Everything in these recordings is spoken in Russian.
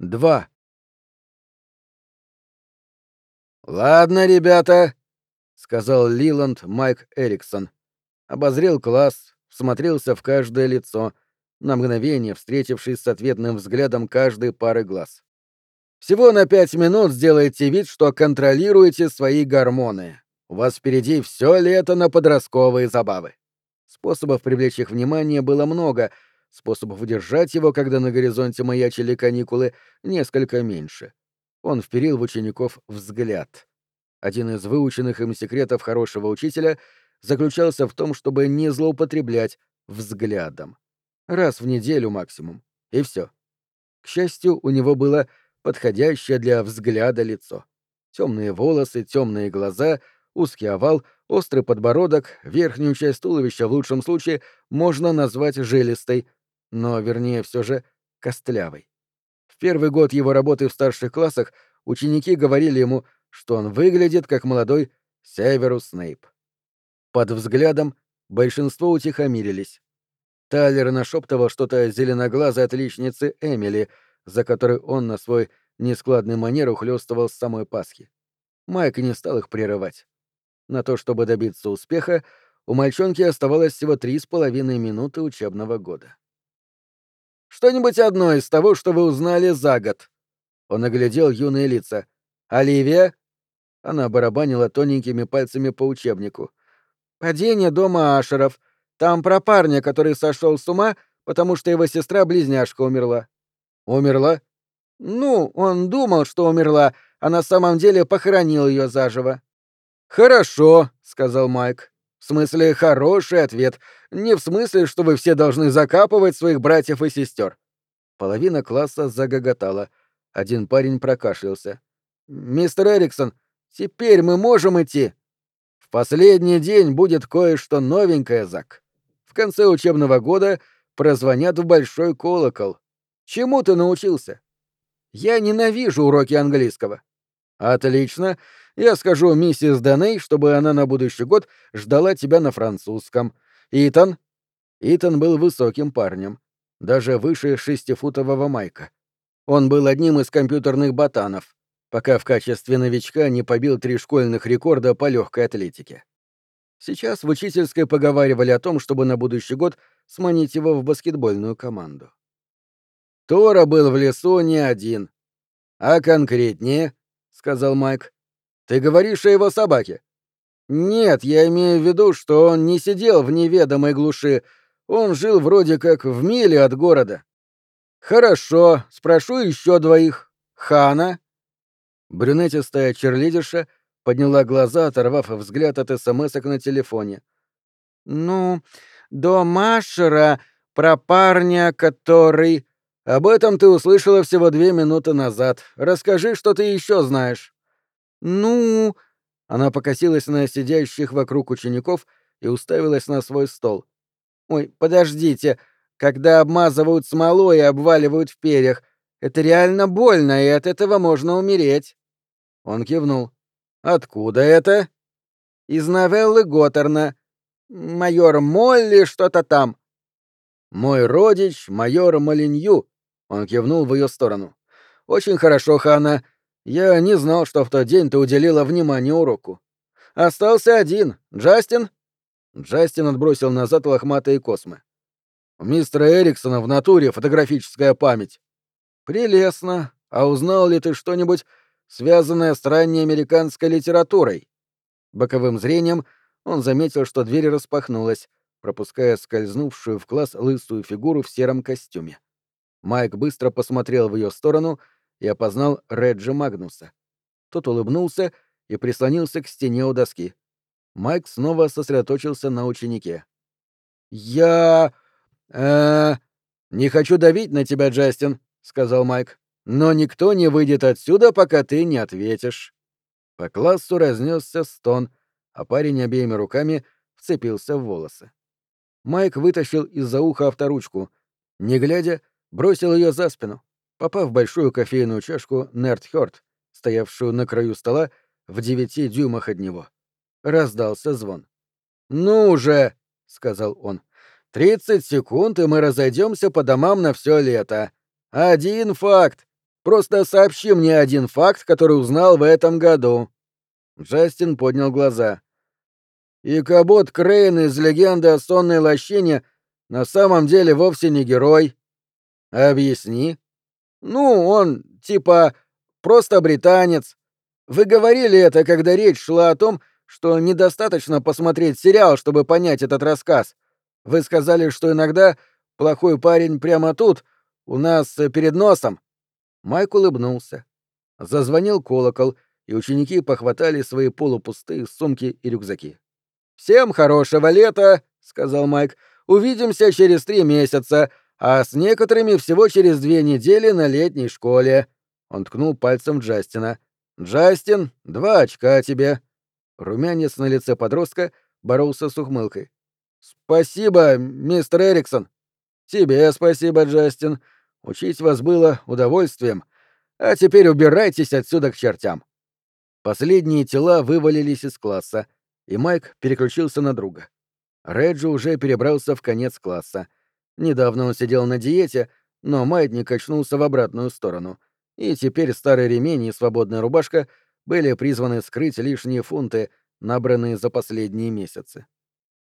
2. «Ладно, ребята», — сказал Лиланд Майк Эриксон. Обозрел класс, всмотрелся в каждое лицо, на мгновение встретившись с ответным взглядом каждой пары глаз. «Всего на пять минут сделайте вид, что контролируете свои гормоны. У вас впереди все лето на подростковые забавы». Способов привлечь их внимание было много — Способов удержать его, когда на горизонте маячили каникулы, несколько меньше. Он вперил в учеников взгляд. Один из выученных им секретов хорошего учителя заключался в том, чтобы не злоупотреблять взглядом. Раз в неделю максимум. И все. К счастью, у него было подходящее для взгляда лицо. Темные волосы, темные глаза, узкий овал, острый подбородок, верхнюю часть туловища в лучшем случае можно назвать жилистой, но, вернее, все же костлявый. В первый год его работы в старших классах ученики говорили ему, что он выглядит как молодой Северус Снейп. Под взглядом большинство утихомирились. Тайлер нашептывал что-то зеленоглазой отличнице Эмили, за которой он на свой нескладный манер ухлёстывал с самой Пасхи. Майк не стал их прерывать. На то, чтобы добиться успеха, у мальчонки оставалось всего три с половиной минуты учебного года. Что-нибудь одно из того, что вы узнали за год. Он оглядел юные лица. Оливия? Она барабанила тоненькими пальцами по учебнику. Падение дома Ашеров. Там про парня, который сошел с ума, потому что его сестра-близняшка умерла. Умерла? Ну, он думал, что умерла, а на самом деле похоронил ее заживо. Хорошо, сказал Майк. В смысле, хороший ответ. Не в смысле, что вы все должны закапывать своих братьев и сестер. Половина класса загоготала. Один парень прокашлялся. «Мистер Эриксон, теперь мы можем идти?» «В последний день будет кое-что новенькое, Зак. В конце учебного года прозвонят в большой колокол. Чему ты научился?» «Я ненавижу уроки английского». «Отлично. Я скажу миссис Даней, чтобы она на будущий год ждала тебя на французском. Итан?» Итан был высоким парнем, даже выше шестифутового майка. Он был одним из компьютерных ботанов, пока в качестве новичка не побил три школьных рекорда по легкой атлетике. Сейчас в учительской поговаривали о том, чтобы на будущий год сманить его в баскетбольную команду. Тора был в лесу не один. А конкретнее, — сказал Майк. «Ты говоришь о его собаке?» «Нет, я имею в виду, что он не сидел в неведомой глуши. Он жил вроде как в миле от города». «Хорошо, спрошу еще двоих. Хана?» Брюнетистая черлидерша подняла глаза, оторвав взгляд от смс на телефоне. «Ну, до Машера про парня, который...» Об этом ты услышала всего две минуты назад. Расскажи, что ты еще знаешь. Ну, она покосилась на сидящих вокруг учеников и уставилась на свой стол. Ой, подождите. Когда обмазывают смолой и обваливают в перьях, это реально больно, и от этого можно умереть. Он кивнул. Откуда это? Из новеллы Готтерна. Майор Молли что-то там. Мой родич, майор Малинью, он кивнул в ее сторону. «Очень хорошо, Хана. Я не знал, что в тот день ты уделила внимание уроку. Остался один. Джастин?» Джастин отбросил назад лохматые космы. «У мистера Эриксона в натуре фотографическая память». «Прелестно. А узнал ли ты что-нибудь, связанное с ранней американской литературой?» Боковым зрением он заметил, что дверь распахнулась, пропуская скользнувшую в класс лысую фигуру в сером костюме. Майк быстро посмотрел в ее сторону и опознал Реджи Магнуса. Тот улыбнулся и прислонился к стене у доски. Майк снова сосредоточился на ученике. «Я... э не хочу давить на тебя, Джастин», — сказал Майк. «Но никто не выйдет отсюда, пока ты не ответишь». По классу разнесся стон, а парень обеими руками вцепился в волосы. Майк вытащил из-за уха авторучку. Не глядя, бросил ее за спину, попав в большую кофейную чашку Нертхёрд, стоявшую на краю стола в девяти дюймах от него. Раздался звон. «Ну же!» — сказал он. «Тридцать секунд, и мы разойдемся по домам на все лето. Один факт. Просто сообщи мне один факт, который узнал в этом году». Джастин поднял глаза. «И Кабот Крейн из легенды о сонной лощине на самом деле вовсе не герой». «Объясни». «Ну, он, типа, просто британец. Вы говорили это, когда речь шла о том, что недостаточно посмотреть сериал, чтобы понять этот рассказ. Вы сказали, что иногда плохой парень прямо тут, у нас э, перед носом. Майк улыбнулся. Зазвонил колокол, и ученики похватали свои полупустые сумки и рюкзаки. «Всем хорошего лета!» — сказал Майк. «Увидимся через три месяца, а с некоторыми всего через две недели на летней школе». Он ткнул пальцем Джастина. «Джастин, два очка тебе». Румянец на лице подростка боролся с ухмылкой. «Спасибо, мистер Эриксон». «Тебе спасибо, Джастин. Учить вас было удовольствием. А теперь убирайтесь отсюда к чертям». Последние тела вывалились из класса, и Майк переключился на друга. Реджи уже перебрался в конец класса. Недавно он сидел на диете, но маятник очнулся в обратную сторону, и теперь старый ремень и свободная рубашка были призваны скрыть лишние фунты, набранные за последние месяцы.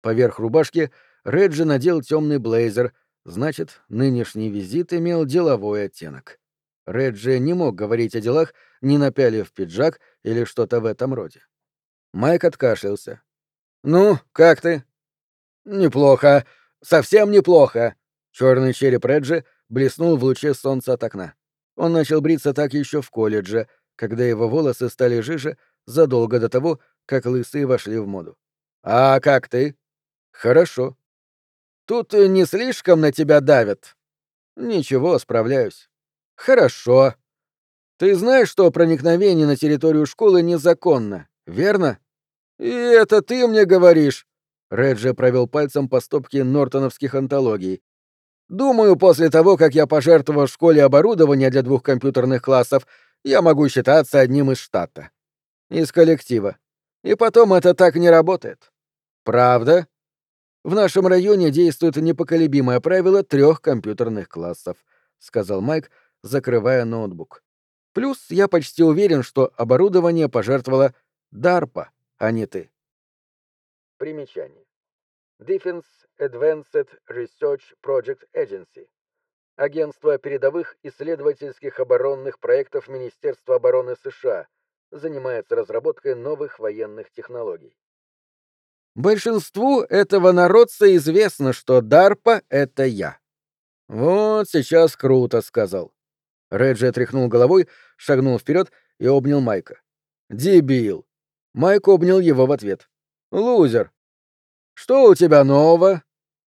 Поверх рубашки Реджи надел темный блейзер — Значит, нынешний визит имел деловой оттенок. Реджи не мог говорить о делах, не напялив пиджак или что-то в этом роде. Майк откашлялся. «Ну, как ты?» «Неплохо. Совсем неплохо». Черный череп Реджи блеснул в луче солнца от окна. Он начал бриться так еще в колледже, когда его волосы стали жиже задолго до того, как лысые вошли в моду. «А как ты?» «Хорошо», Тут не слишком на тебя давят. Ничего, справляюсь. Хорошо. Ты знаешь, что проникновение на территорию школы незаконно, верно? И это ты мне говоришь. Реджи провел пальцем по стопке нортоновских антологий. Думаю, после того, как я пожертвовал школе оборудование для двух компьютерных классов, я могу считаться одним из штата. Из коллектива. И потом это так не работает. Правда? В нашем районе действует непоколебимое правило трех компьютерных классов, сказал Майк, закрывая ноутбук. Плюс я почти уверен, что оборудование пожертвовала DARPA, а не ты. Примечание. Defense Advanced Research Project Agency. Агентство передовых исследовательских оборонных проектов Министерства обороны США занимается разработкой новых военных технологий. Большинству этого народца известно, что Дарпа — это я. Вот сейчас круто, сказал. Реджи отряхнул головой, шагнул вперед и обнял Майка. Дебил. Майк обнял его в ответ. Лузер. Что у тебя нового?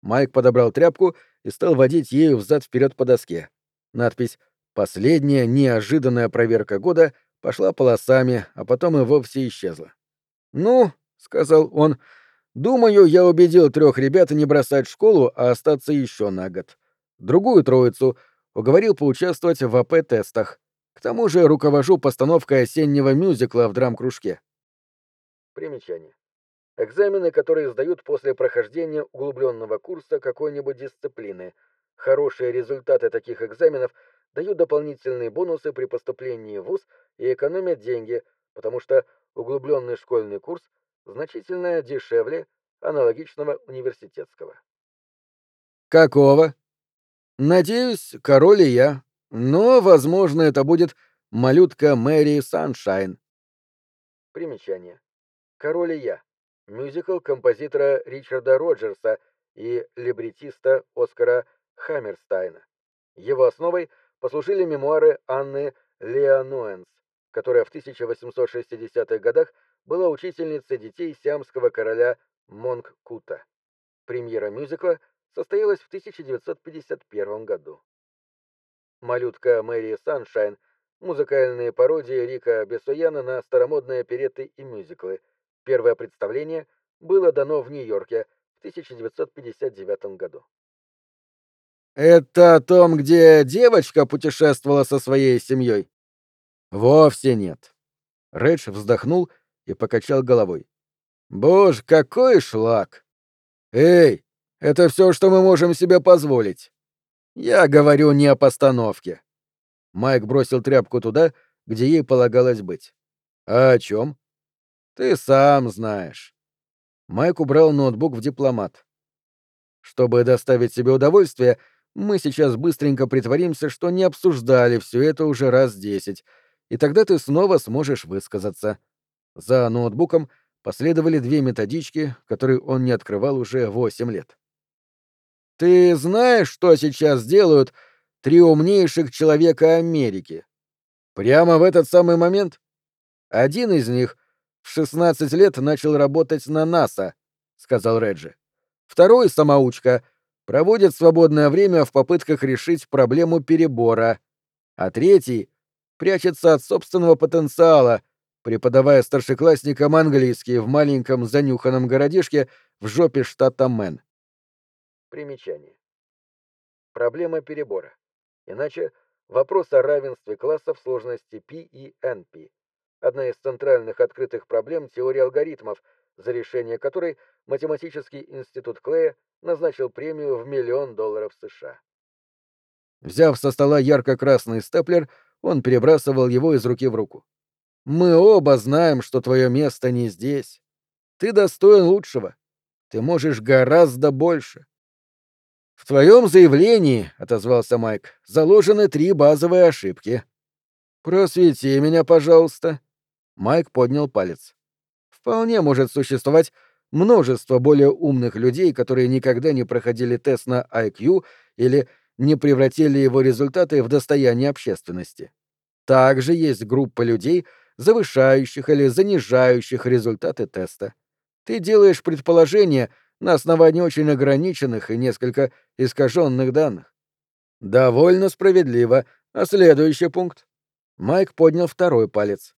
Майк подобрал тряпку и стал водить ею взад вперед по доске. Надпись «Последняя неожиданная проверка года» пошла полосами, а потом и вовсе исчезла. «Ну», — сказал он, — Думаю, я убедил трех ребят не бросать школу, а остаться еще на год. Другую троицу уговорил поучаствовать в АП-тестах. К тому же руковожу постановкой осеннего мюзикла в драм-кружке. Примечание. Экзамены, которые сдают после прохождения углубленного курса какой-нибудь дисциплины. Хорошие результаты таких экзаменов дают дополнительные бонусы при поступлении в ВУЗ и экономят деньги, потому что углубленный школьный курс — значительно дешевле аналогичного университетского. Какого? Надеюсь, король и я. Но, возможно, это будет малютка Мэри Саншайн. Примечание. Король и я. Мюзикл композитора Ричарда Роджерса и либретиста Оскара Хаммерстайна. Его основой послужили мемуары Анны Леонуэнс, которая в 1860-х годах была учительницей детей сиамского короля Монг-Кута. Премьера мюзикла состоялась в 1951 году. «Малютка Мэри Саншайн» — музыкальные пародии Рика Бессояна на старомодные опереты и мюзиклы. Первое представление было дано в Нью-Йорке в 1959 году. «Это о том, где девочка путешествовала со своей семьей?» «Вовсе нет». Редж вздохнул и покачал головой. «Боже, какой шлак! Эй, это все, что мы можем себе позволить. Я говорю не о постановке. Майк бросил тряпку туда, где ей полагалось быть. «А о чем? «Ты сам знаешь». Майк убрал ноутбук в дипломат. «Чтобы доставить себе удовольствие, мы сейчас быстренько притворимся, что не обсуждали все это уже раз десять, и тогда ты снова сможешь высказаться». За ноутбуком последовали две методички, которые он не открывал уже восемь лет. «Ты знаешь, что сейчас делают три умнейших человека Америки?» Прямо в этот самый момент? Один из них в 16 лет начал работать на НАСА, сказал Реджи. Второй самоучка проводит свободное время в попытках решить проблему перебора, а третий прячется от собственного потенциала, преподавая старшеклассникам английский в маленьком занюханном городишке в жопе штата Мэн. Примечание. Проблема перебора. Иначе вопрос о равенстве классов сложности P и NP. Одна из центральных открытых проблем теории алгоритмов, за решение которой Математический институт Клея назначил премию в миллион долларов США. Взяв со стола ярко-красный степлер, он перебрасывал его из руки в руку. «Мы оба знаем, что твое место не здесь. Ты достоин лучшего. Ты можешь гораздо больше. «В твоем заявлении, — отозвался Майк, — заложены три базовые ошибки. Просвети меня, пожалуйста». Майк поднял палец. «Вполне может существовать множество более умных людей, которые никогда не проходили тест на IQ или не превратили его результаты в достояние общественности. Также есть группа людей, завышающих или занижающих результаты теста. Ты делаешь предположение — на основании очень ограниченных и несколько искаженных данных. Довольно справедливо. А следующий пункт? Майк поднял второй палец.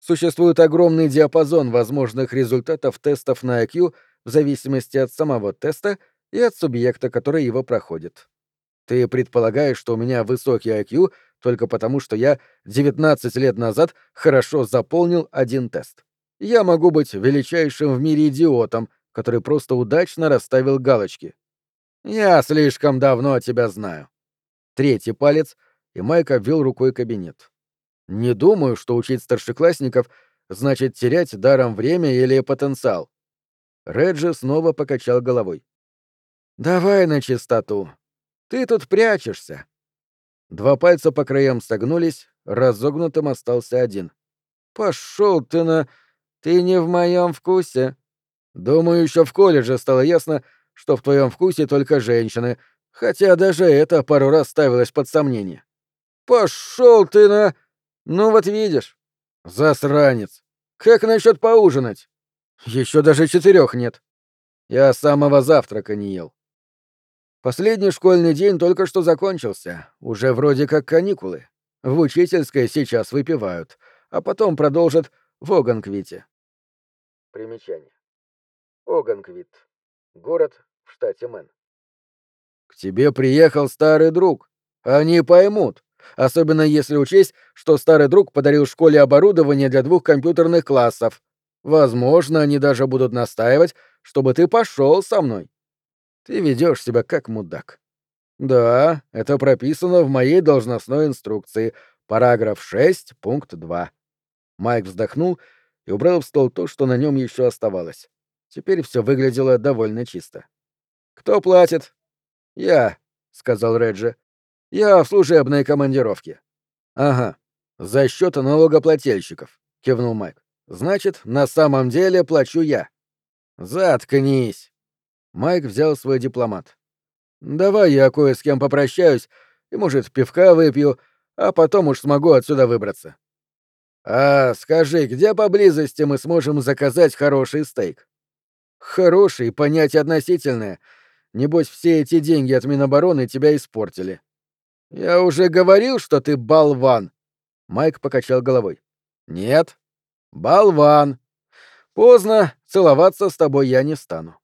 Существует огромный диапазон возможных результатов тестов на IQ в зависимости от самого теста и от субъекта, который его проходит. Ты предполагаешь, что у меня высокий IQ только потому, что я 19 лет назад хорошо заполнил один тест. Я могу быть величайшим в мире идиотом, который просто удачно расставил галочки. «Я слишком давно тебя знаю». Третий палец, и Майк обвел рукой кабинет. «Не думаю, что учить старшеклассников значит терять даром время или потенциал». Реджи снова покачал головой. «Давай на чистоту. Ты тут прячешься». Два пальца по краям согнулись, разогнутым остался один. «Пошел ты на... Ты не в моем вкусе», Думаю, еще в колледже стало ясно, что в твоем вкусе только женщины, хотя даже это пару раз ставилось под сомнение. Пошел ты на... Ну вот видишь. Засранец. Как насчет поужинать? Еще даже четырех нет. Я самого завтрака не ел. Последний школьный день только что закончился. Уже вроде как каникулы. В учительской сейчас выпивают, а потом продолжат в Оганквите. Примечание. Оганквит. Город в штате Мэн. К тебе приехал старый друг. Они поймут. Особенно если учесть, что старый друг подарил школе оборудование для двух компьютерных классов. Возможно, они даже будут настаивать, чтобы ты пошел со мной. Ты ведешь себя как мудак. Да, это прописано в моей должностной инструкции, параграф 6, пункт 2. Майк вздохнул и убрал в стол то, что на нем еще оставалось. Теперь все выглядело довольно чисто. «Кто платит?» «Я», — сказал Реджи. «Я в служебной командировке». «Ага, за счет налогоплательщиков», — кивнул Майк. «Значит, на самом деле плачу я». «Заткнись!» Майк взял свой дипломат. «Давай я кое с кем попрощаюсь и, может, пивка выпью, а потом уж смогу отсюда выбраться». «А скажи, где поблизости мы сможем заказать хороший стейк?» Хороший, понятие относительное. Небось, все эти деньги от Минобороны тебя испортили. Я уже говорил, что ты болван. Майк покачал головой. Нет. Болван. Поздно, целоваться с тобой я не стану.